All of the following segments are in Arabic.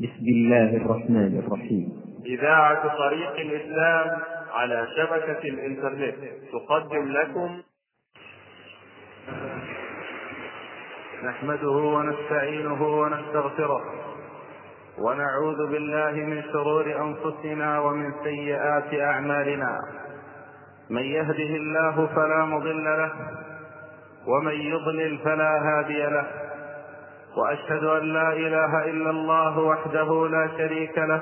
بسم الله الرحمن الرحيم. إذاعة طريق الإسلام على شبكة الإنترنت تقدم لكم. نحمده ونستعينه ونستغفره. ونعوذ بالله من شرور أنفسنا ومن سيئات أعمالنا. من يهده الله فلا مضل له ومن يضلل فلا هادي له. وأشهد أن لا إله إلا الله وحده لا شريك له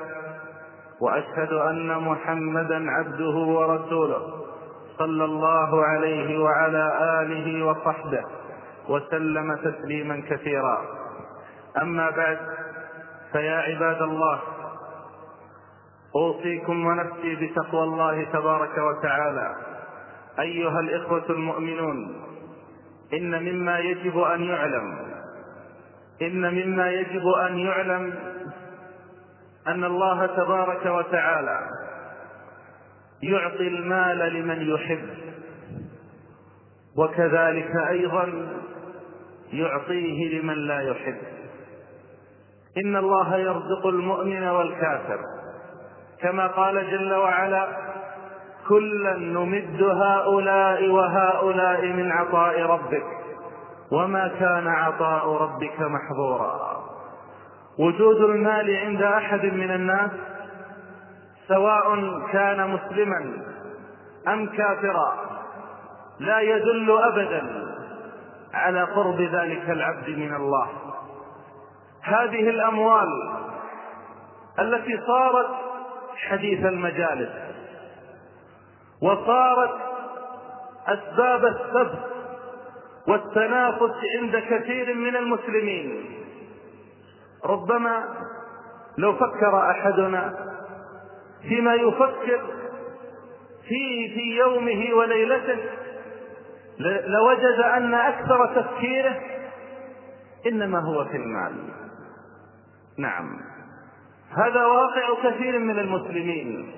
وأشهد أن محمدا عبده ورسوله صلى الله عليه وعلى آله وصحبه وسلم تسليما كثيرا. أما بعد فيا عباد الله أوصيكم ونفسي بتقوى الله تبارك وتعالى. أيها الإخوة المؤمنون إن مما يجب أن يعلم إن مما يجب أن يعلم أن الله تبارك وتعالى يعطي المال لمن يحب وكذلك أيضا يعطيه لمن لا يحب. إن الله يرزق المؤمن والكافر كما قال جل وعلا كلا نمد هؤلاء وهؤلاء من عطاء ربك وما كان عطاء ربك محظورا. وجود المال عند أحد من الناس سواء كان مسلما أم كافرا لا يدل أبدا على قرب ذلك العبد من الله. هذه الأموال التي صارت حديث المجالس وصارت أسباب السبت والتنافس عند كثير من المسلمين. ربما لو فكر أحدنا فيما يفكر فيه في يومه وليلته لوجد أن أكثر تفكيره إنما هو في المال. نعم. هذا واقع كثير من المسلمين.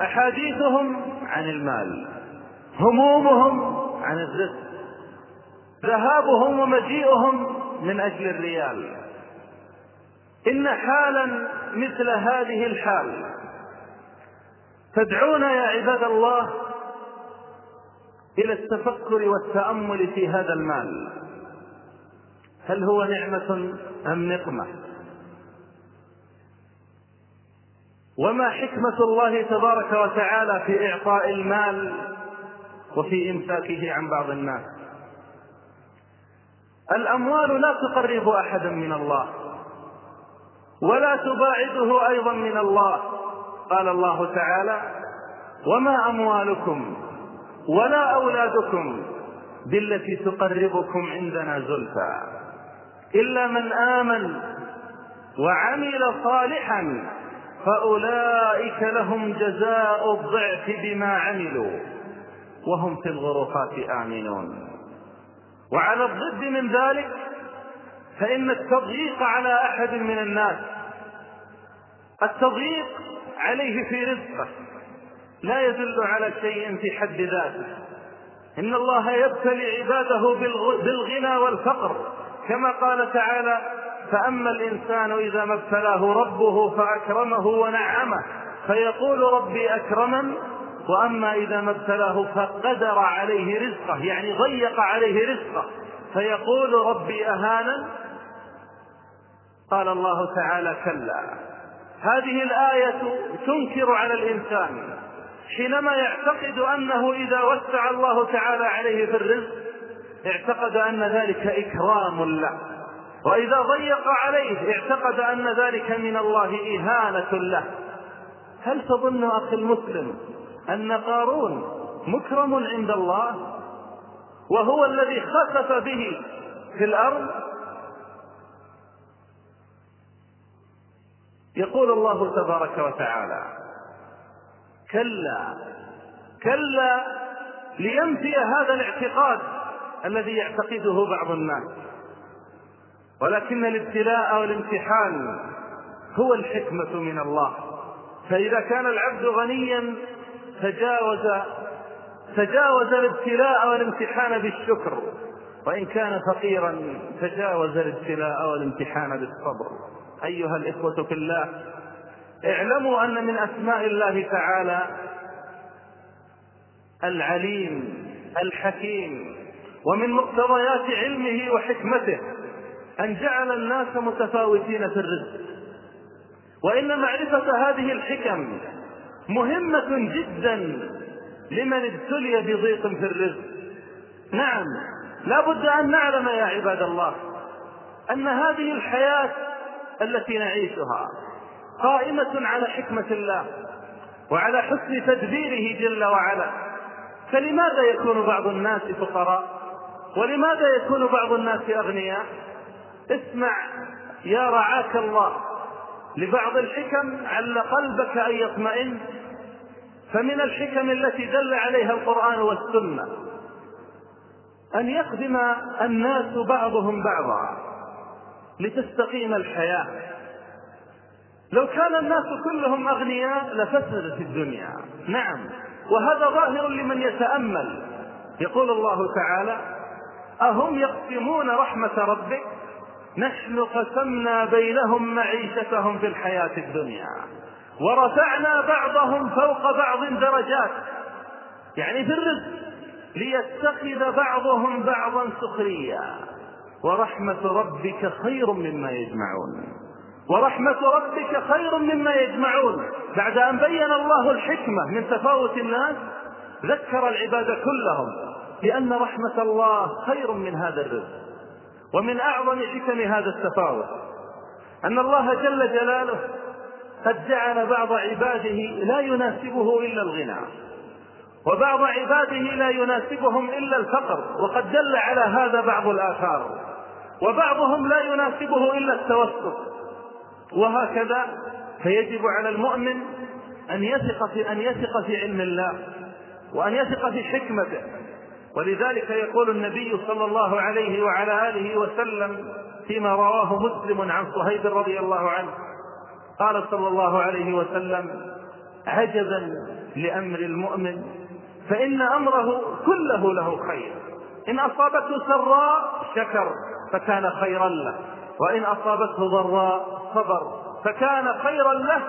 أحاديثهم عن المال همومهم عن الرزق. ذهابهم ومجيئهم من أجل الريال. إن حالا مثل هذه الحال. تدعونا يا عباد الله إلى التفكر والتأمل في هذا المال. هل هو نعمة أم نقمة؟ وما حكمة الله تبارك وتعالى في إعطاء المال وفي امساكه عن بعض الناس؟ الأموال لا تقرب أحدا من الله ولا تباعده أيضا من الله. قال الله تعالى وما أموالكم ولا أولادكم بالتي تقربكم عندنا زلفى إلا من آمن وعمل صالحا فأولئك لهم جزاء الضعف بما عملوا وهم في الغرفات آمنون. وعلى الضد من ذلك فإن التضييق على أحد من الناس التضييق عليه في رزقه لا يدل على شيء في حد ذاته. إن الله يبتلي عباده بالغنى والفقر كما قال تعالى فأما الإنسان إذا ما ابتلاه ربه فأكرمه ونعمه. فيقول ربي أكرمن وأما إذا ما ابتلاه فقدر عليه رزقه يعني ضيق عليه رزقه. فيقول ربي أهانا؟ قال الله تعالى كلا. هذه الآية تنكر على الإنسان حينما يعتقد أنه إذا وسع الله تعالى عليه في الرزق اعتقد أن ذلك إكرام له. وإذا ضيق عليه اعتقد أن ذلك من الله إهانة له. هل تظن أخي المسلم أن قارون مكرم عند الله وهو الذي خسف به في الأرض. يقول الله تبارك وتعالى كلا كلا لينفي هذا الاعتقاد الذي يعتقده بعض الناس. ولكن الابتلاء والامتحان هو الحكمة من الله. فإذا كان العبد غنيا تجاوز تجاوز الابتلاء والامتحان بالشكر. وإن كان فقيرا تجاوز الابتلاء والامتحان بالصبر. أيها الإخوة في الله اعلموا أن من أسماء الله تعالى العليم الحكيم ومن مقتضيات علمه وحكمته أن جعل الناس متفاوتين في الرزق. وإن معرفة هذه الحكم مهمة جدا لمن ابتلي بضيق في الرزق. نعم لا بد أن نعلم يا عباد الله أن هذه الحياة التي نعيشها قائمة على حكمة الله وعلى حسن تدبيره جل وعلا. فلماذا يكون بعض الناس فقراء؟ ولماذا يكون بعض الناس أغنياء؟ اسمع يا رعاك الله لبعض الحكم عل قلبك أن يطمئن فمن الحكم التي دل عليها القرآن والسنة أن يخدم الناس بعضهم بعضا لتستقيم الحياة. لو كان الناس كلهم أغنياء لفسدت الدنيا. نعم. وهذا ظاهر لمن يتأمل. يقول الله تعالى أهم يقسمون رحمة ربك؟ نحن قسمنا بينهم معيشتهم في الحياة الدنيا. ورفعنا بعضهم فوق بعض درجات. يعني في الرزق ليتخذ بعضهم بعضا سخريا ورحمة ربك خير مما يجمعون. ورحمة ربك خير مما يجمعون. بعد أن بين الله الحكمة من تفاوت الناس ذكر العباد كلهم بأن رحمة الله خير من هذا الرزق ومن أعظم حكم هذا التفاوت. أن الله جل جلاله قد جعل بعض عباده لا يناسبه إلا الغنى وبعض عباده لا يناسبهم إلا الفقر وقد دل على هذا بعض الآثار وبعضهم لا يناسبه إلا التوسط. وهكذا فيجب على المؤمن أن يثق في أن يثق في علم الله وأن يثق في حكمته. ولذلك يقول النبي صلى الله عليه وعلى آله وسلم فيما رواه مسلم عن صهيب رضي الله عنه قال صلى الله عليه وسلم عجبا لأمر المؤمن فإن أمره كله له خير. إن أصابته سراء شكر فكان خيرا له. وإن أصابته ضراء صبر فكان خيرا له.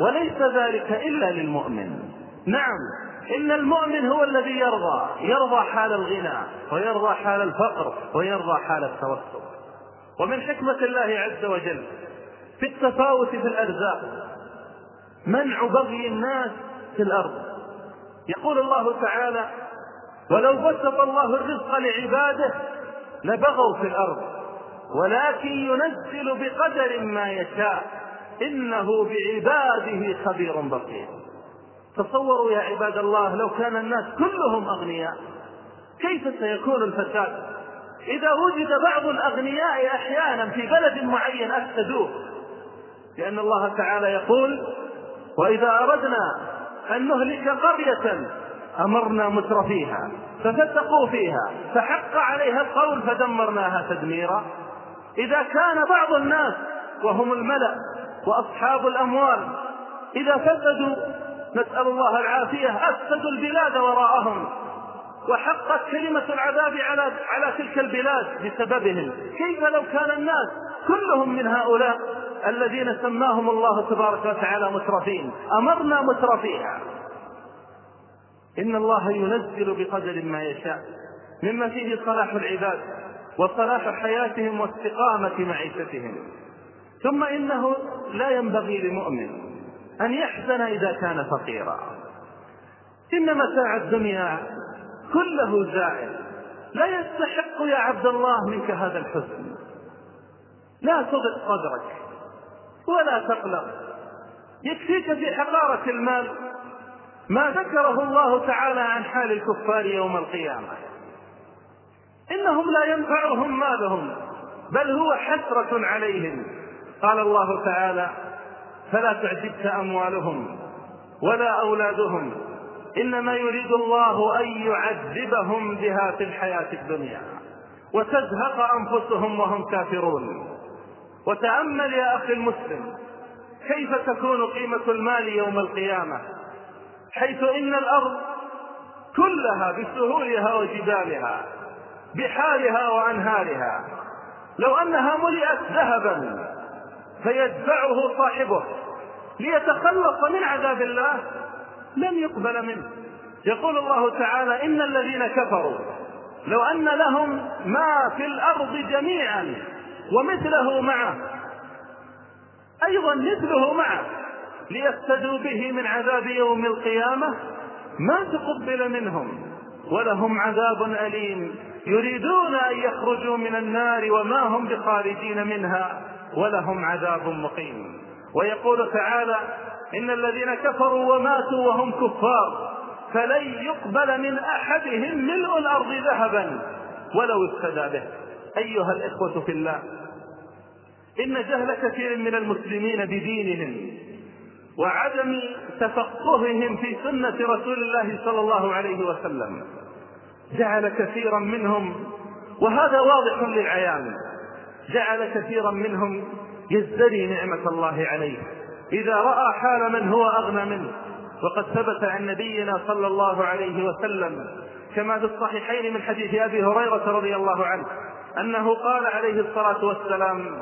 وليس ذلك إلا للمؤمن. نعم إن المؤمن هو الذي يرضى يرضى حال الغنى ويرضى حال الفقر ويرضى حال التوسط ومن حكمة الله عز وجل في التفاوت في الأرزاق. منع بغي الناس في الأرض. يقول الله تعالى ولو بسط الله الرزق لعباده لبغوا في الأرض ولكن ينزل بقدر ما يشاء. إنه بعباده خبير بصير. تصوروا يا عباد الله لو كان الناس كلهم أغنياء كيف سيكون الفساد؟ إذا وجد بعض الأغنياء أحيانا في بلد معين أفسدوه لأن الله تعالى يقول وإذا أردنا أن نهلك قرية أمرنا متر فيها ففسقوا فيها فحق عليها القول فدمرناها تدميرا. إذا كان بعض الناس وهم الملأ وأصحاب الأموال إذا فسدوا نسأل الله العافية أفسدوا البلاد وراءهم وحقت كلمة العذاب على على تلك البلاد بسببهم، كيف لو كان الناس كلهم من هؤلاء؟ الذين سماهم الله تبارك وتعالى مترفين، أمرنا مترفيها. إن الله ينزل بقدر ما يشاء مما فيه صلاح العباد وصلاح حياتهم واستقامة معيشتهم. ثم إنه لا ينبغي لمؤمن أن يحزن إذا كان فقيرا. إن متاع الدنيا كله زائل. لا يستحق يا عبد الله منك هذا الحزن. لا تضق صدرك ولا تقلق. يكفيك في حقارة المال ما ذكره الله تعالى عن حال الكفار يوم القيامة. إنهم لا ينفعهم مالهم بل هو حسرة عليهم. قال الله تعالى فلا تعجبك أموالهم ولا أولادهم إنما يريد الله أن يعذبهم بها في الحياة الدنيا وتزهق أنفسهم وهم كافرون. وتأمل يا أخي المسلم كيف تكون قيمة المال يوم القيامة؟ حيث إن الأرض كلها بسهولها وجبالها بحارها وأنهارها. لو أنها ملئت ذهبا فيدفعه صاحبه ليتخلص من عذاب الله لن يقبل منه. يقول الله تعالى إن الذين كفروا لو أن لهم ما في الأرض جميعا ومثله معه. أيضا مثله معه. ليفتدوا به من عذاب يوم القيامة ما تقبل منهم. ولهم عذاب أليم. يريدون أن يخرجوا من النار وما هم بخارجين منها. ولهم عذاب مقيم. ويقول تعالى إن الذين كفروا وماتوا وهم كفار فلن يقبل من أحدهم ملء الأرض ذهبا. ولو افتدى به. أيها الإخوة في الله إن جهل كثير من المسلمين بدينهم وعدم تفقههم في سنة رسول الله صلى الله عليه وسلم. جعل كثيرا منهم وهذا واضح للعيان جعل كثيرا منهم يزدري نعمة الله عليه. إذا رأى حال من هو أغنى منه وقد ثبت عن نبينا صلى الله عليه وسلم كما في الصحيحين من حديث أبي هريرة رضي الله عنه أنه قال عليه الصلاة والسلام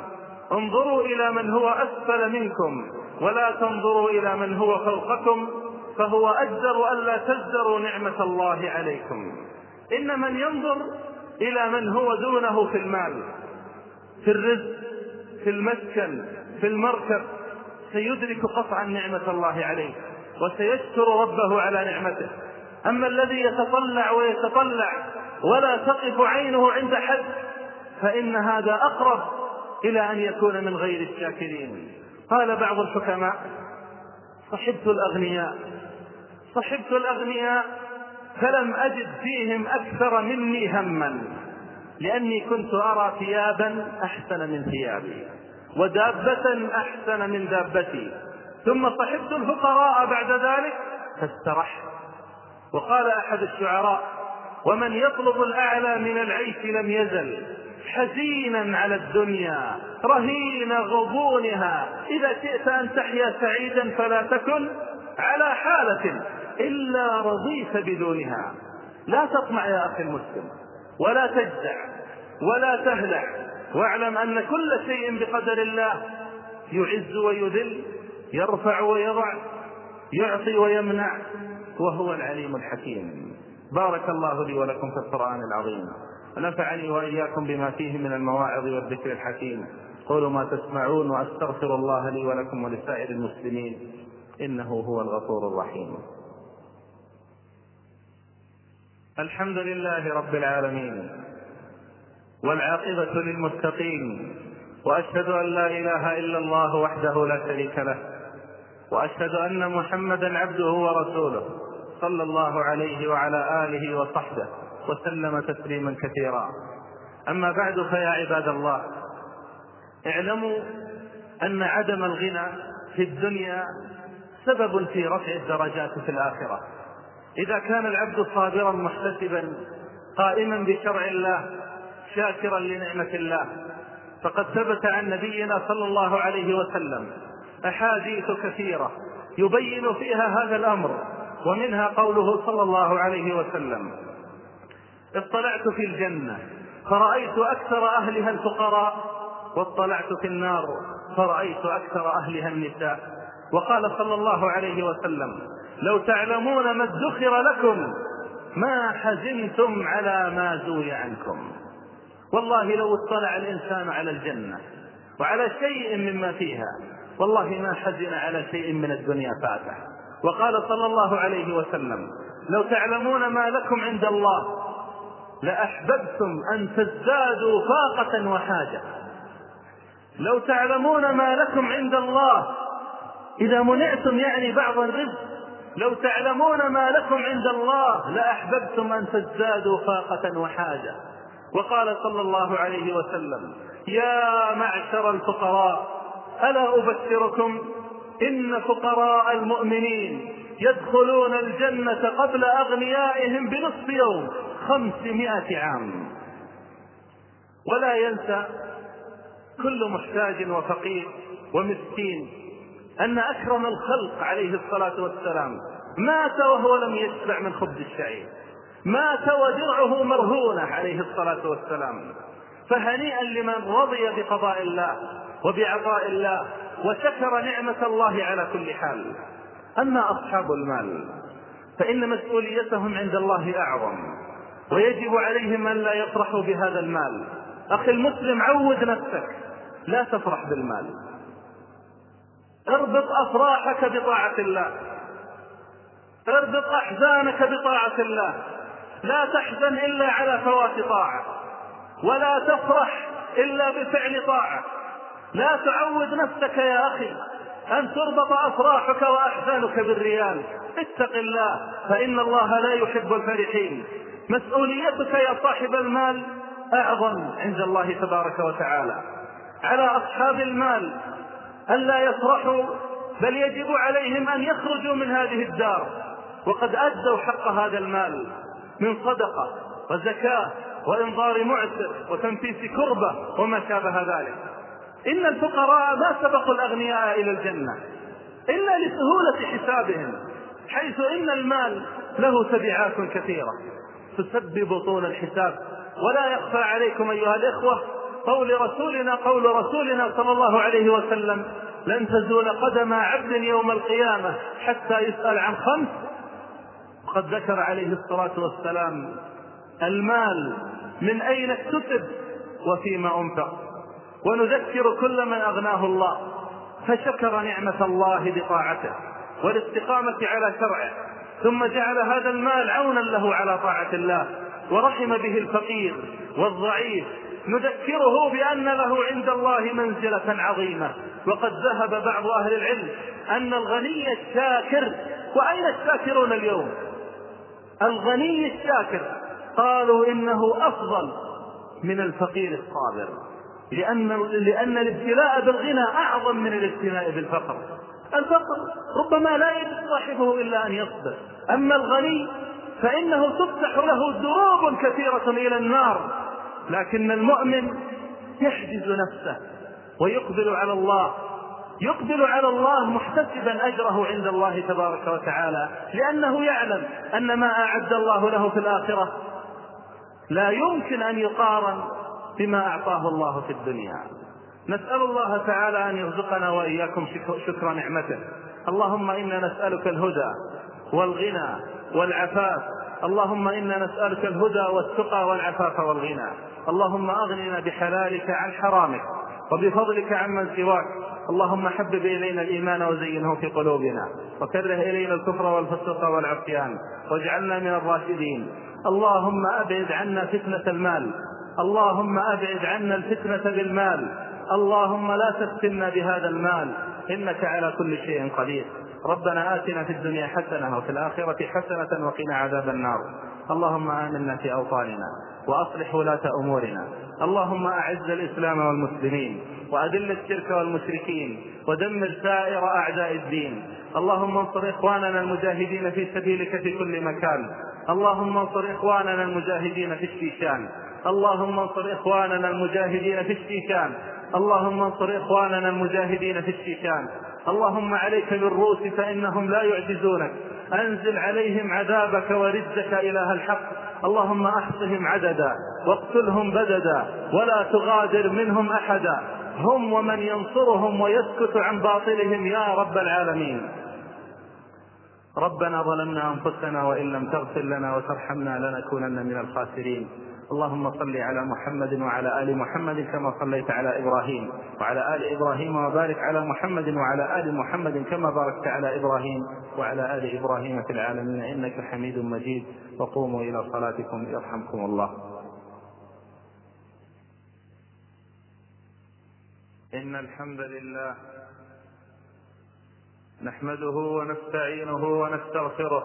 انظروا إلى من هو أسفل منكم ولا تنظروا إلى من هو فوقكم فهو أجدر ألا تزدروا نعمة الله عليكم. إن من ينظر إلى من هو دونه في المال في الرزق في المسكن في المركب سيدرك قطعا نعمة الله عليه وسيشكر ربه على نعمته. أما الذي يتطلع ويتطلع ولا تقف عينه عند حد فإن هذا أقرب إلى أن يكون من غير الشاكرين. قال بعض الحكماء صحبت الأغنياء. صحبت الأغنياء فلم أجد فيهم أكثر مني هما لأني كنت أرى ثيابا أحسن من ثيابي ودابة أحسن من دابتي. ثم صحبت الفقراء بعد ذلك فاسترحت. وقال أحد الشعراء ومن يطلب الأعلى من العيش لم يزل حزينا على الدنيا رهين غضونها. إذا شئت أن تحيا سعيدا فلا تكن على حالة إلا رضيت بدونها. لا تطمع يا أخي المسلم ولا تجزع ولا تهلع. واعلم أن كل شيء بقدر الله يعز ويذل يرفع ويضع يعطي ويمنع وهو العليم الحكيم. بارك الله لي ولكم في القرآن العظيم. ونفعني وإياكم بما فيه من المواعظ والذكر الحكيم. قولوا ما تسمعون وأستغفر الله لي ولكم ولسائر المسلمين. إنه هو الغفور الرحيم. الحمد لله رب العالمين. والعاقبة للمتقين. وأشهد أن لا إله إلا الله وحده لا شريك له. وأشهد أن محمدا عبده ورسوله. صلى الله عليه وعلى آله وصحبه. وسلم تسليما كثيرا. أما بعد فيا عباد الله اعلموا أن عدم الغنى في الدنيا سبب في رفع الدرجات في الآخرة. إذا كان العبد صابرا محتسبا قائما بشرع الله شاكرا لنعمة الله فقد ثبت عن نبينا صلى الله عليه وسلم أحاديث كثيرة يبين فيها هذا الأمر ومنها قوله صلى الله عليه وسلم اطلعت في الجنة فرأيت أكثر أهلها الفقراء واطلعت في النار فرأيت أكثر أهلها النساء. وقال صلى الله عليه وسلم لو تعلمون ما ادخر لكم ما حزنتم على ما زوي عنكم. والله لو اطلع الإنسان على الجنة وعلى شيء مما فيها والله ما حزن على شيء من الدنيا فاته وقال صلى الله عليه وسلم لو تعلمون ما لكم عند الله لأحببتم أن تزدادوا فاقة وحاجة. لو تعلمون ما لكم عند الله إذا منعتم يعني بعض الرزق لو تعلمون ما لكم عند الله لأحببتم أن تزدادوا فاقة وحاجة. وقال صلى الله عليه وسلم يا معشر الفقراء ألا أبشركم؟ إن فقراء المؤمنين يدخلون الجنة قبل أغنيائهم بنصف يوم. خمسمائة عام. ولا ينسى كل محتاج وفقير ومسكين أن أكرم الخلق عليه الصلاة والسلام مات وهو لم يشبع من خبز الشعير. مات ودرعه مرهونة عليه الصلاة والسلام. فهنيئا لمن رضي بقضاء الله وبعطاء الله وشكر نعمة الله على كل حال. أما أصحاب المال فإن مسؤوليتهم عند الله أعظم. ويجب عليهم أن لا يفرحوا بهذا المال. أخي المسلم عود نفسك. لا تفرح بالمال. اربط أفراحك بطاعة الله. اربط أحزانك بطاعة الله. لا تحزن إلا على فوات طاعة. ولا تفرح إلا بفعل طاعة. لا تعود نفسك يا أخي أن تربط أفراحك وأحزانك بالريال اتق الله فإن الله لا يحب الفرحين. مسؤوليتك يا صاحب المال أعظم عند الله تبارك وتعالى. على أصحاب المال ألا يفرحوا بل يجب عليهم أن يخرجوا من هذه الدار. وقد أدوا حق هذا المال من صدقة وزكاة وإنظار معسر وتنفيس كربة وما شابه ذلك. إن الفقراء ما سبقوا الأغنياء إلى الجنة إلا لسهولة حسابهم حيث إن المال له تبعات كثيرة. تسبب طول الحساب. ولا يخفى عليكم أيها الإخوة قول رسولنا قول رسولنا صلى الله عليه وسلم لن تزول قدم عبد يوم القيامة حتى يسأل عن خمس. وقد ذكر عليه الصلاة والسلام المال من أين اكتسب وفيما أنفق. ونذكر كل من أغناه الله فشكر نعمة الله بطاعته والاستقامة على شرعه. ثم جعل هذا المال عونا له على طاعة الله ورحم به الفقير والضعيف. نذكره بأن له عند الله منزلة عظيمة. وقد ذهب بعض أهل العلم أن الغني الشاكر وأين الشاكرون اليوم؟ الغني الشاكر قالوا إنه أفضل من الفقير الصابر لأن لأن الابتلاء بالغنى أعظم من الابتلاء بالفقر. الفقر ربما لا يجد صاحبه إلا أن يصبر. أما الغني فإنه تفتح له دروب كثيرة إلى النار لكن المؤمن يحجز نفسه ويقبل على الله يقبل على الله محتسبا أجره عند الله تبارك وتعالى لأنه يعلم أن ما أعد الله له في الآخرة لا يمكن أن يقارن بما أعطاه الله في الدنيا. نسأل الله تعالى أن يرزقنا وإياكم شكر نعمته. اللهم إنا نسألك الهدى والغنى والعفاف. اللهم إنا نسألك الهدى والتقى والعفاف والغنى. اللهم أغننا بحلالك عن حرامك وبفضلك عمن سواك. اللهم حبب إلينا الإيمان وزينه في قلوبنا. وكره إلينا الكفر والفسوق والعصيان. واجعلنا من الراشدين. اللهم أبعد عنا فتنة المال. اللهم أبعد عنا الفتنة بالمال. اللهم لا تفتنا بهذا المال إنك على كل شيء قدير. ربنا آتنا في الدنيا حسنة وفي الآخرة حسنة وقنا عذاب النار. اللهم آمنا في أوطاننا وأصلح ولاة أمورنا. اللهم أعز الإسلام والمسلمين وأذل الشرك والمشركين ودمر سائر أعداء الدين. اللهم انصر إخواننا المجاهدين في سبيلك في كل مكان. اللهم انصر إخواننا المجاهدين في الشيشان. اللهم انصر إخواننا المجاهدين في الشيشان. اللهم انصر إخواننا المجاهدين في الشيشان. اللهم عليك بالروس فإنهم لا يعجزونك. أنزل عليهم عذابك ورزك إله الحق. اللهم أحصهم عددا واقتلهم بددا ولا تغادر منهم أحدا. هم ومن ينصرهم ويسكت عن باطلهم يا رب العالمين. ربنا ظلمنا أنفسنا وإن لم تغفر لنا وترحمنا لنكونن من الخاسرين. اللهم صل على محمد وعلى آل محمد كما صليت على إبراهيم وعلى آل إبراهيم وبارك على محمد وعلى آل محمد كما باركت على إبراهيم وعلى آل إبراهيم في العالمين. إنك حميد مجيد. وقوموا إلى صلاتكم. يرحمكم الله. إن الحمد لله نحمده ونستعينه ونستغفره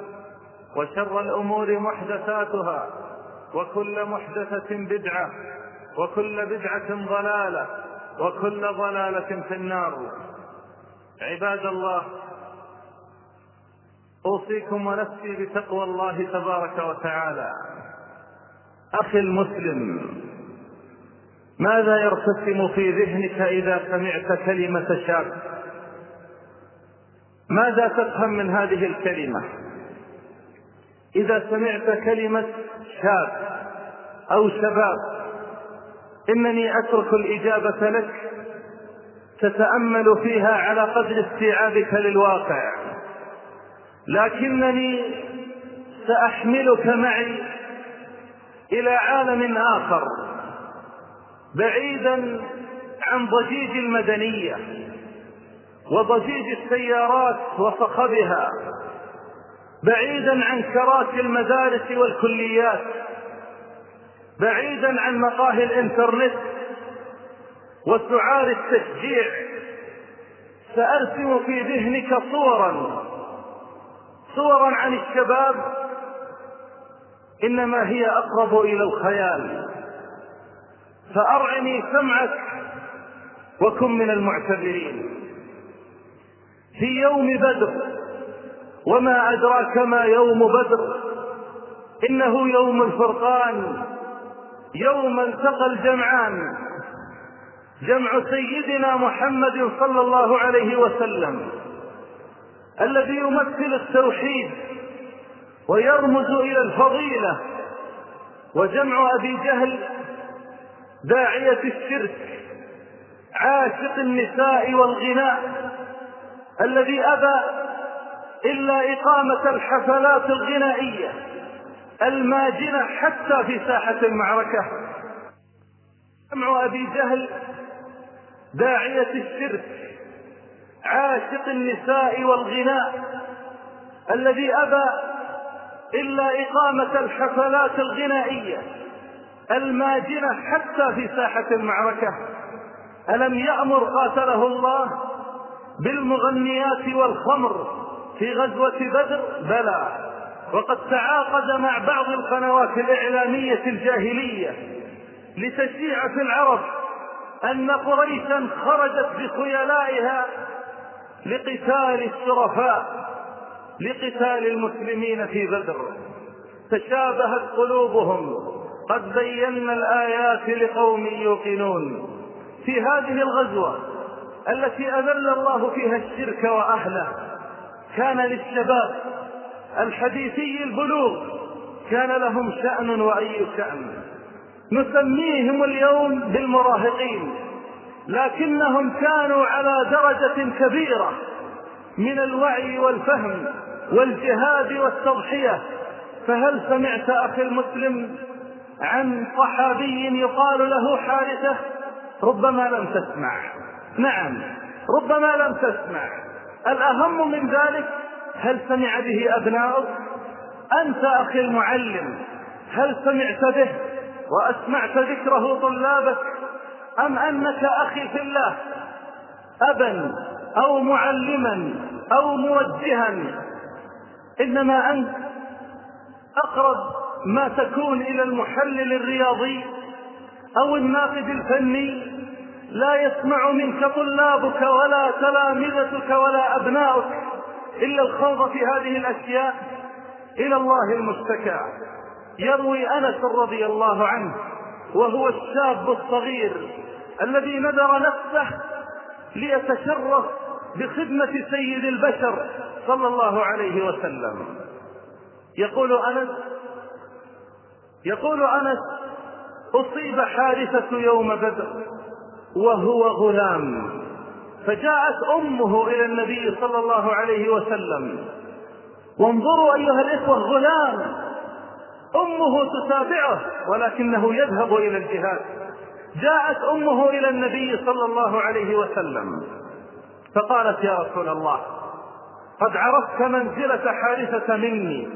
وشر الأمور محدثاتها وكل محدثة بدعة وكل بدعة ضلالة وكل ضلالة في النار. عباد الله أوصيكم ونفسي بتقوى الله تبارك وتعالى. أخي المسلم ماذا يرتسم في ذهنك إذا سمعت كلمة شاب ماذا تفهم من هذه الكلمة؟ إذا سمعت كلمة شاب أو شباب إنني أترك الإجابة لك تتأمل فيها على قدر استيعابك للواقع. لكنني سأحملك معي إلى عالم آخر بعيدا عن ضجيج المدنية وضجيج السيارات وصخبها. بعيدا عن كراسي المدارس والكليات بعيدا عن مقاهي الإنترنت وسعار التشجيع. سأرسم في ذهنك صورا صورا عن الشباب إنما هي أقرب إلى الخيال. فأرعني سمعك وكن من المعتبرين. في يوم بدر وما أدراك ما يوم بدر. إنه يوم الفرقان يوم التقى الجمعان. جمع سيدنا محمد صلى الله عليه وسلم الذي يمثل التوحيد ويرمز إلى الفضيلة. وجمع أبي جهل داعية الشرك عاشق النساء والغناء الذي أبى إلا إقامة الحفلات الغنائية الماجنة حتى في ساحة المعركة. جمع أبي جهل داعية الشرك عاشق النساء والغناء الذي أبى إلا إقامة الحفلات الغنائية الماجنة حتى في ساحة المعركة. ألم يأمر قاتله الله بالمغنيات والخمر في غزوة بدر بلى. وقد تعاقد مع بعض القنوات الإعلامية الجاهلية لتشيع في العرب أن قريشا خرجت بخيلائها لقتال الشرفاء لقتال المسلمين في بدر. تشابهت قلوبهم. قد بينا الآيات لقوم يوقنون. في هذه الغزوة التي أذل الله فيها الشرك وأهله كان للشباب الحديثي البلوغ كان لهم شأن وأي شأن. نسميهم اليوم بالمراهقين لكنهم كانوا على درجة كبيرة من الوعي والفهم والجهاد والتضحية. فهل سمعت أخي المسلم عن صحابي يقال له حارثة؟ ربما لم تسمع. نعم ربما لم تسمع. الأهم من ذلك هل سمع به أبناؤك أنت أخي المعلم هل سمعت به وأسمعت ذكره طلابك؟ أم أنك أخي في الله؟ أبا أو معلما أو موجها؟ إنما أنت أقرب ما تكون إلى المحلل الرياضي أو الناقد الفني لا يسمع منك طلابك ولا تلامذتك ولا أبناؤك إلا الخوض في هذه الأشياء إلى الله المشتكى. يروي أنس رضي الله عنه وهو الشاب الصغير الذي نذر نفسه ليتشرف بخدمة سيد البشر صلى الله عليه وسلم. يقول أنس يقول أنس أصيب حارثة يوم بدر. وهو غلام. فجاءت أمه إلى النبي صلى الله عليه وسلم. وانظروا أيها الإخوة غلام أمه تتابعه ولكنه يذهب إلى الجهاد. جاءت أمه إلى النبي صلى الله عليه وسلم. فقالت يا رسول الله قد عرفت منزلة حارثة مني.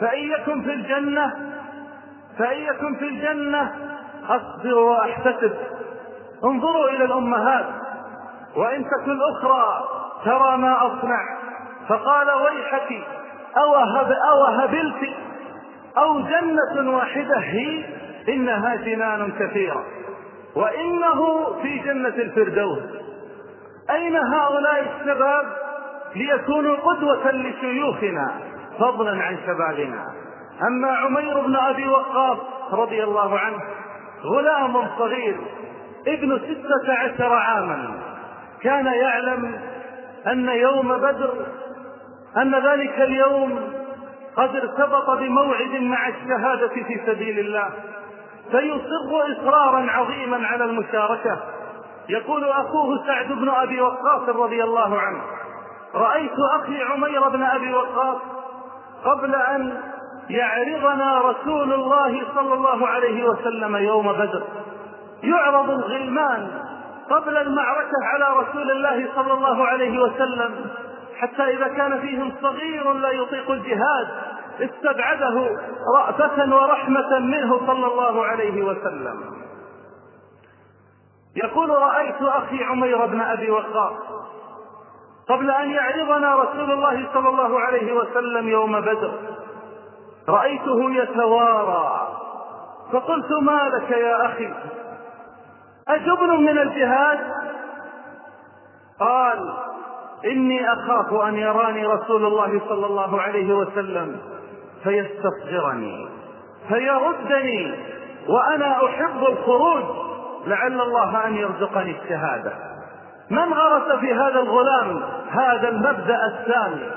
فإن يكن في الجنة فإن يكن في الجنة أصبر وأحتسب. انظروا إلى الأمهات. وإن تكن أخرى ترى ما أصنع. فقال ويحك أوهب أوهبلت. أو جنة واحدة هي إنها جنان كثيرة. وإنه في جنة الفردوس. أين هؤلاء الشباب ليكونوا قدوة لشيوخنا فضلا عن شبابنا؟ أما عمير بن أبي وقاص رضي الله عنه غلام صغير ابن ستة عشر عاما. كان يعلم أن يوم بدر أن ذلك اليوم قد ارتبط بموعد مع الشهادة في سبيل الله. فيصر إصرارا عظيما على المشاركة. يقول أخوه سعد بن أبي وقاص رضي الله عنه رأيت أخي عمير بن أبي وقاص قبل أن يعرضنا رسول الله صلى الله عليه وسلم يوم بدر. يعرض الغلمان قبل المعركة على رسول الله صلى الله عليه وسلم حتى إذا كان فيهم صغير لا يطيق الجهاد استبعده رأفة ورحمة منه صلى الله عليه وسلم. يقول رأيت أخي عمير بن أبي وقاص قبل أن يعرضنا رسول الله صلى الله عليه وسلم يوم بدر رأيته يتوارى فقلت ما لك يا أخي؟ أجبن من الجهاد؟ قال إني أخاف أن يراني رسول الله صلى الله عليه وسلم فيستصغرني فيردني وأنا أحب الخروج لعل الله أن يرزقني الشهادة. من غرس في هذا الغلام هذا المبدأ الثاني؟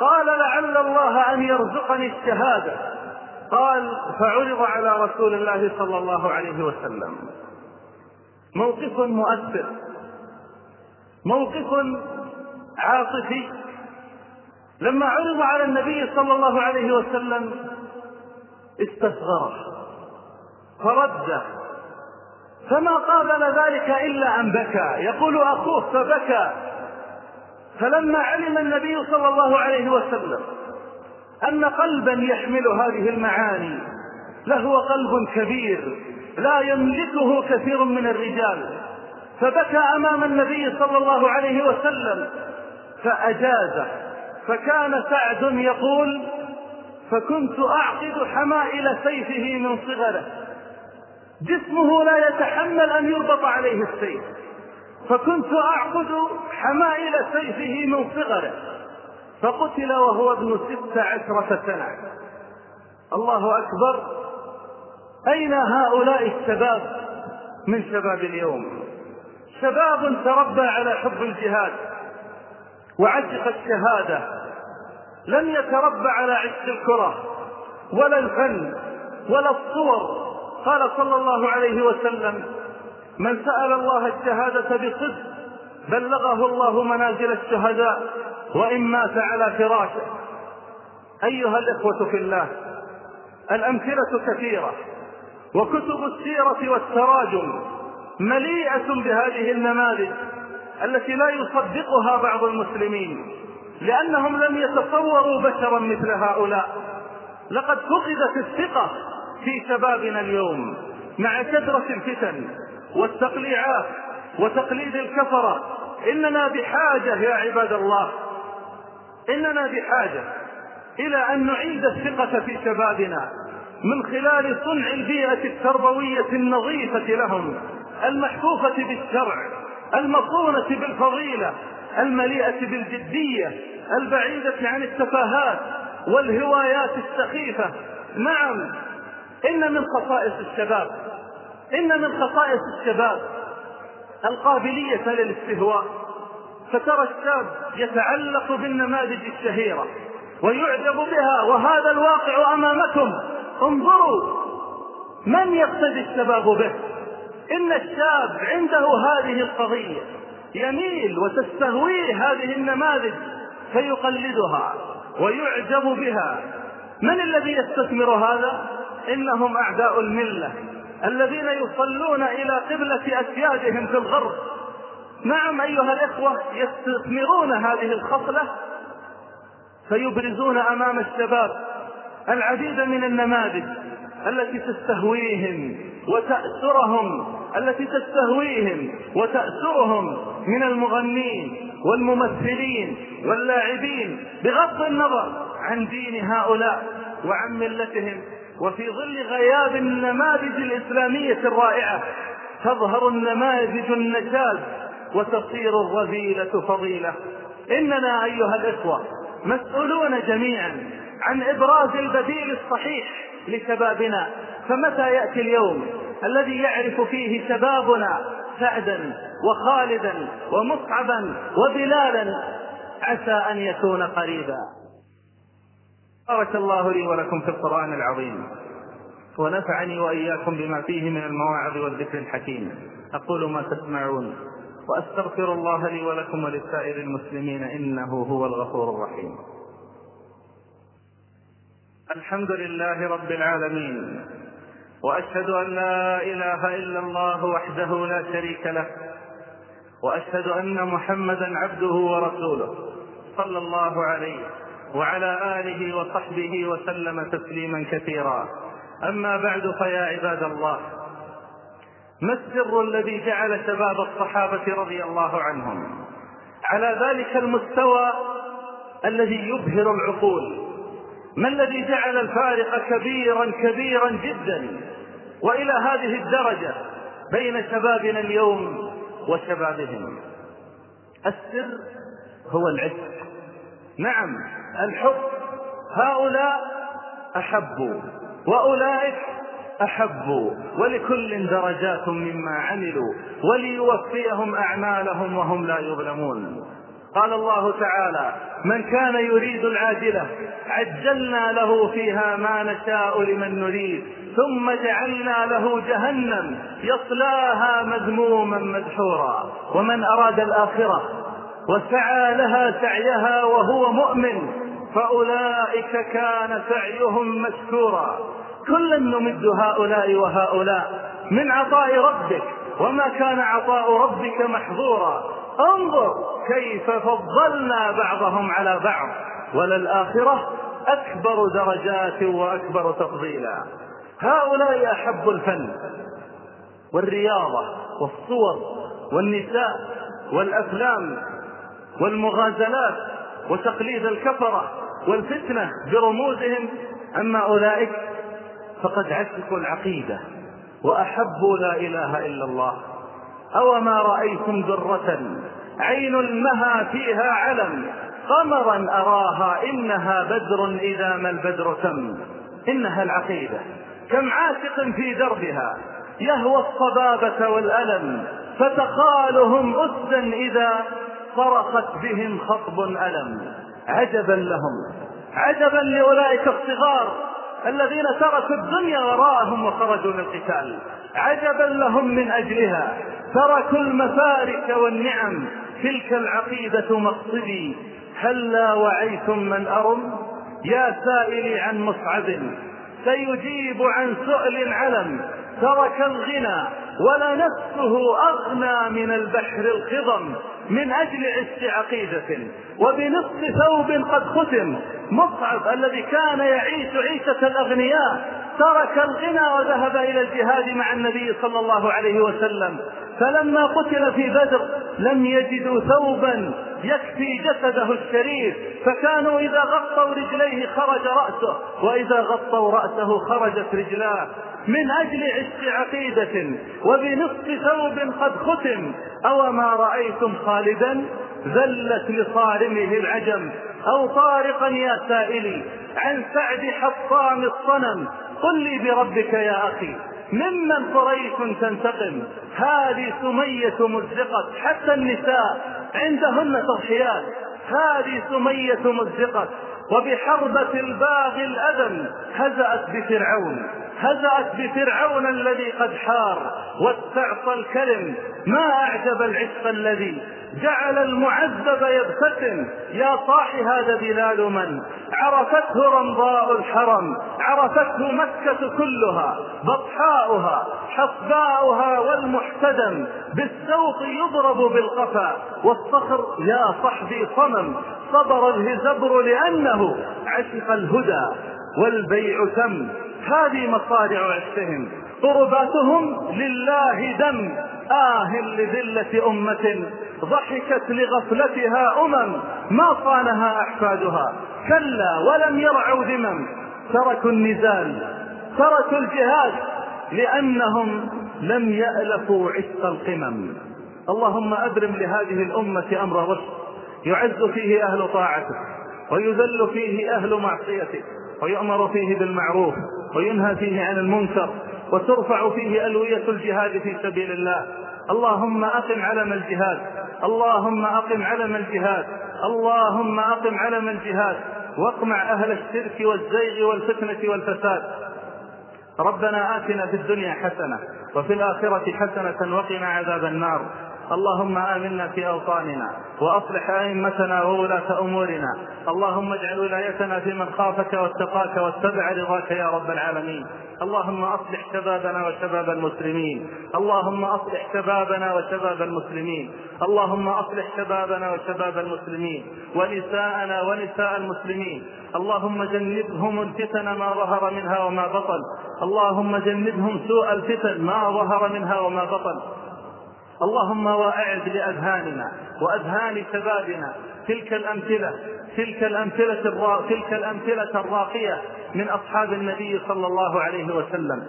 قال لعل الله أن يرزقني الشهادة. قال فعرض على رسول الله صلى الله عليه وسلم. موقف مؤثر موقف عاطفي. لما عرض على النبي صلى الله عليه وسلم استصغره فرده فما قابل ذلك إلا أن بكى يقول أخوه فبكى. فلما علم النبي صلى الله عليه وسلم أن قلبا يحمل هذه المعاني لهو قلب كبير. لا يملكه كثير من الرجال. فبكى أمام النبي صلى الله عليه وسلم فأجازه. فكان سعد يقول فكنت أعقد حمائل سيفه من صغره. جسمه لا يتحمل أن يربط عليه السيف. فكنت أعقد حمائل سيفه من صغره. فقتل وهو ابن ست عشرة سنة. الله أكبر. أين هؤلاء الشباب من شباب اليوم؟ شباب تربى على حب الجهاد وعشق الشهادة. لم يتربى على عشق الكرة ولا الفن ولا الصور. قال صلى الله عليه وسلم من سأل الله الشهادة بصدق بلغه الله منازل الشهداء وإن مات على فراشه. أيها الإخوة في الله الأمثلة كثيرة. وكتب السيرة والتراجم مليئة بهذه النماذج التي لا يصدقها بعض المسلمين لأنهم لم يتصوروا بشرا مثل هؤلاء. لقد فقدت الثقة في شبابنا اليوم مع كثرة الفتن والتقليعات وتقليد الكفرة. إننا بحاجة يا عباد الله إننا بحاجة إلى أن نعيد الثقة في شبابنا. من خلال صنع البيئة التربوية النظيفة لهم المحفوفة بالشرع المصونة بالفضيلة المليئة بالجدية البعيدة عن التفاهات والهوايات السخيفة. نعم إن من خصائص الشباب إن من خصائص الشباب القابلية للاستهواء. فترى الشاب يتعلق بالنماذج الشهيرة ويعجب بها وهذا الواقع أمامكم. انظروا من يقتدي الشباب به. إن الشاب عنده هذه القضية يميل وتستهويه هذه النماذج فيقلدها ويعجب بها. من الذي يستثمر هذا؟ إنهم أعداء الملة الذين يصلون إلى قبلة أسيادهم في الغرب. نعم أيها الإخوة يستثمرون هذه الخصلة فيبرزون أمام الشباب. العديد من النماذج التي تستهويهم وتأسرهم التي تستهويهم وتأسرهم من المغنين والممثلين واللاعبين بغض النظر عن دين هؤلاء وعن ملتهم. وفي ظل غياب النماذج الإسلامية الرائعة تظهر النماذج النشاز وتصير الرذيلة فضيلة. إننا أيها الإخوة مسؤولون جميعا عن إبراز البديل الصحيح لشبابنا. فمتى يأتي اليوم الذي يعرف فيه شبابنا سعدا وخالدا ومصعبا وبلالا؟ عسى أن يكون قريبا. بارك الله لي ولكم في القرآن العظيم. ونفعني وإياكم بما فيه من المواعظ والذكر الحكيم. أقول ما تسمعون. وأستغفر الله لي ولكم ولسائر المسلمين إنه هو الغفور الرحيم. الحمد لله رب العالمين وأشهد أن لا إله إلا الله وحده لا شريك له وأشهد أن محمدا عبده ورسوله صلى الله عليه وعلى آله وصحبه وسلم تسليما كثيرا. أما بعد فيا عباد الله ما السر الذي جعل شباب الصحابة رضي الله عنهم؟ على ذلك المستوى الذي يبهر العقول. ما الذي جعل الفارق كبيرا كبيرا جدا وإلى هذه الدرجة بين شبابنا اليوم وشبابهم؟ السر هو العشق. نعم الحب. هؤلاء احبوا وأولئك احبوا ولكل درجات مما عملوا وليوفيهم أعمالهم وهم لا يظلمون. قال الله تعالى من كان يريد العاجلة عجلنا له فيها ما نشاء لمن نريد ثم جعلنا له جهنم يصلاها مذموما مدحورا ومن أراد الآخرة وسعى لها سعيها وهو مؤمن فأولئك كان سعيهم مشكورا. كلا نمد هؤلاء وهؤلاء من عطاء ربك وما كان عطاء ربك محظورا. انظر كيف فضلنا بعضهم على بعض. وللآخرة أكبر درجات وأكبر تفضيلا. هؤلاء أحب الفن والرياضة والصور والنساء والأفلام والمغازلات وتقليد الكفرة والفتنة برموزهم. أما أولئك فقد عشقوا العقيدة وأحبوا لا إله إلا الله. أوما رأيتم درة عين المها فيها علم. قمرا أراها إنها بدر إذا ما البدر تم. إنها العقيدة. كم عاشق في دربها. يهوى الصبابة والألم. فتخالهم أسدا إذا صرخت بهم خطب ألم. عجبا لهم. عجبا لأولئك الصغار الذين تركوا الدنيا وراءهم وخرجوا للقتال عجبا لهم من أجلها. تركوا المفارق والنعم. تلك العقيدة مقصدي هلا وعيتم من أرم؟ يا سائلي عن مصعب سيجيب عن سؤل علم ترك الغنى ولا نفسه أغنى من البحر الخضم من أجل عش عقيدة وبنصف ثوب قد ختم. مصعب الذي كان يعيش عيشة الأغنياء ترك الغنى وذهب إلى الجهاد مع النبي صلى الله عليه وسلم. فلما قتل في بدر لم يجدوا ثوبا يكفي جسده الشريف. فكانوا إذا غطوا رجليه خرج رأسه وإذا غطوا رأسه خرجت رجلاه. من أجل عشق عقيدة وبنصف ثوب قد ختم. أوما رأيتم خالدا؟ ذلت لصارمه العجم. أو طارقا يا سائلي عن سعد حطام الصنم. قل لي بربك يا أخي ممن قريش تنتقم؟ هذه سمية مزقت حتى النساء عندهن تضحيات. هذه سمية مزقت وبحربة الباغي الأدم هزأت بفرعون. هزأت بفرعون الذي قد حار واستعصى الكلم ما أعجب العشق الذي جعل المعذب يبتسم يا صاح هذا بلال من؟ عرفته رمضاء الحرم عرفته مكة كلها بطحاؤها حصباؤها والمحتدم بالسوط يضرب بالقفا والصخر يا صحبي صمم صبر الهزبر لأنه عشق الهدى والبيع تم. هذه مصارع عشقهم. قرباتهم لله دم آه لذلة أمة. ضحكت لغفلتها أمم ما صانها أحفادها. كلا ولم يرعوا ذمم. تركوا النزال تركوا الجهاد لأنهم لم يألفوا عشق القمم. اللهم أبرم لهذه الأمة أمر رشد. يعز فيه أهل طاعتك ويذل فيه أهل معصيتك ويؤمر فيه بالمعروف وينهى فيه عن المنكر وترفع فيه ألوية الجهاد في سبيل الله. اللهم أقم علم الجهاد اللهم أقم علم الجهاد اللهم أقم علم الجهاد واقمع أهل الشرك والزيغ والفتنة والفساد. ربنا آتنا في الدنيا حسنة وفي الآخرة حسنة وقنا عذاب النار. اللهم آمنا في أوطاننا وأصلح أئمتنا وولاة أمورنا. اللهم اجعل ولايتنا في من خافك واتقاك واتبع رضاك يا رب العالمين. اللهم أصلح شبابنا وشباب المسلمين. اللهم أصلح شبابنا وشباب المسلمين. اللهم أصلح شبابنا وشباب المسلمين. ونساءنا ونساء المسلمين. اللهم جنبهم الفتن ما ظهر منها وما بطن. اللهم جنبهم سوء الفتن ما ظهر منها وما بطن. اللهم واعد لأذهاننا وأذهان شبابنا. تلك الأمثلة تلك الأمثلة الرا... تلك الأمثلة الراقية من أصحاب النبي صلى الله عليه وسلم.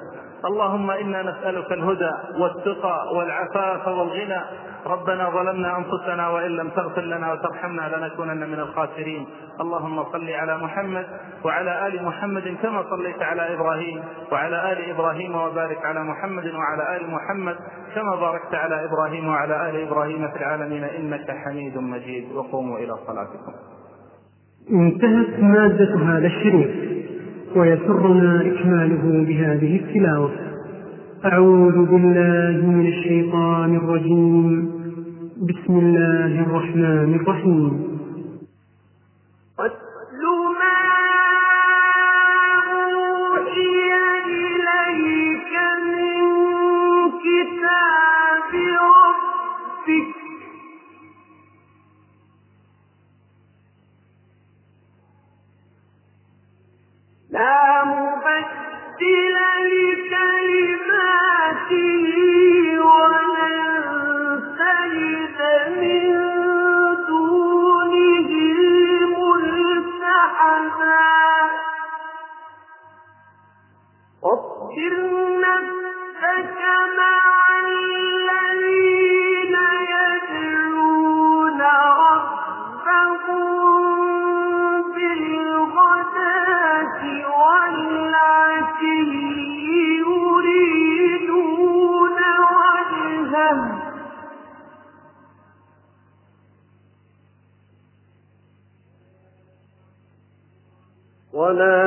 اللهم إنا نسألك الهدى والتقى والعفاف والغنى. ربنا ظلمنا أنفسنا وإن لم تغفر لنا وترحمنا لنكونن من الخاسرين. اللهم صل على محمد وعلى آل محمد كما صليت على إبراهيم وعلى آل إبراهيم وبارك على محمد وعلى آل محمد كما باركت على إبراهيم وعلى آل إبراهيم في العالمين إنك حميد مجيد. وقوموا إلى صلاتكم. انتهت مادة هذا الشريف ويسرنا إكماله بهذه التلاوة. أعوذ بالله من الشيطان الرجيم. بسم الله الرحمن الرحيم. لا مبدل لكلماته ولن تجد من دونه ملتحدا. واصبر ولا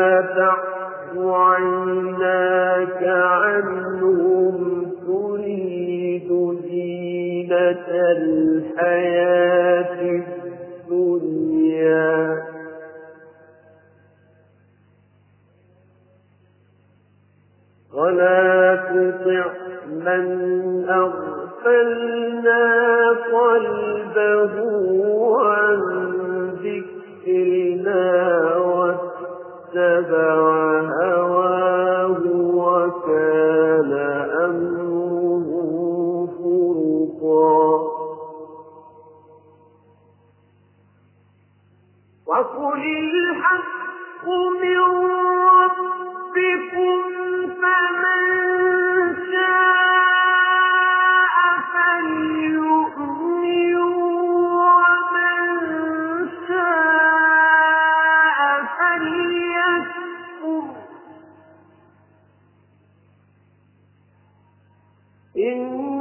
إن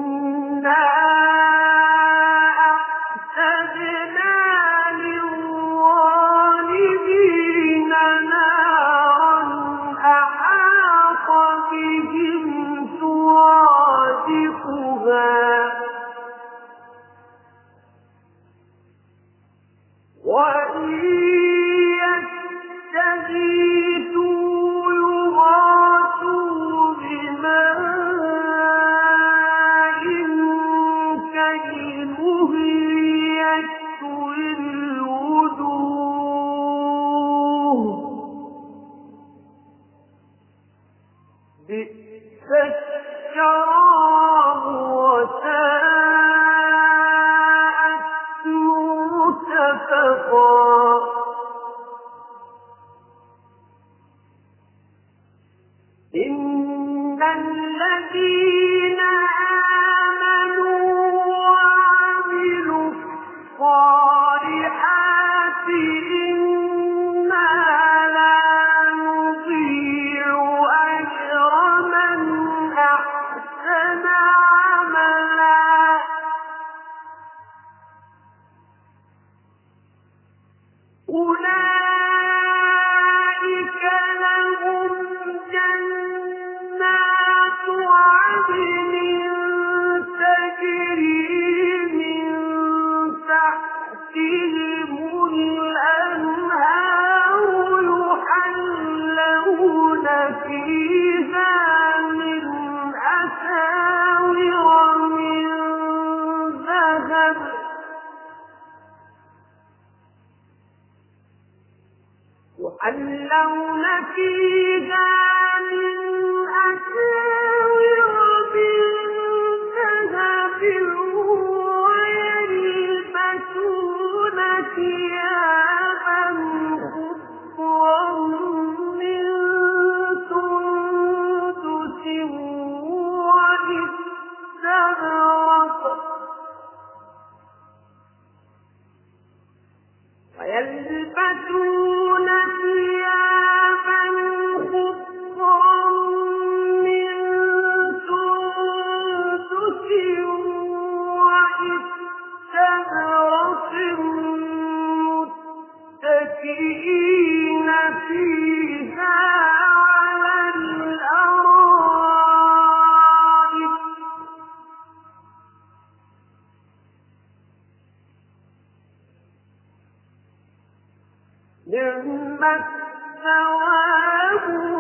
نعم الثواب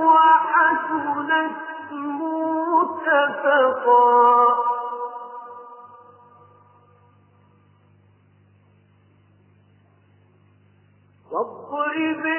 وحسنت متفقا. واضرب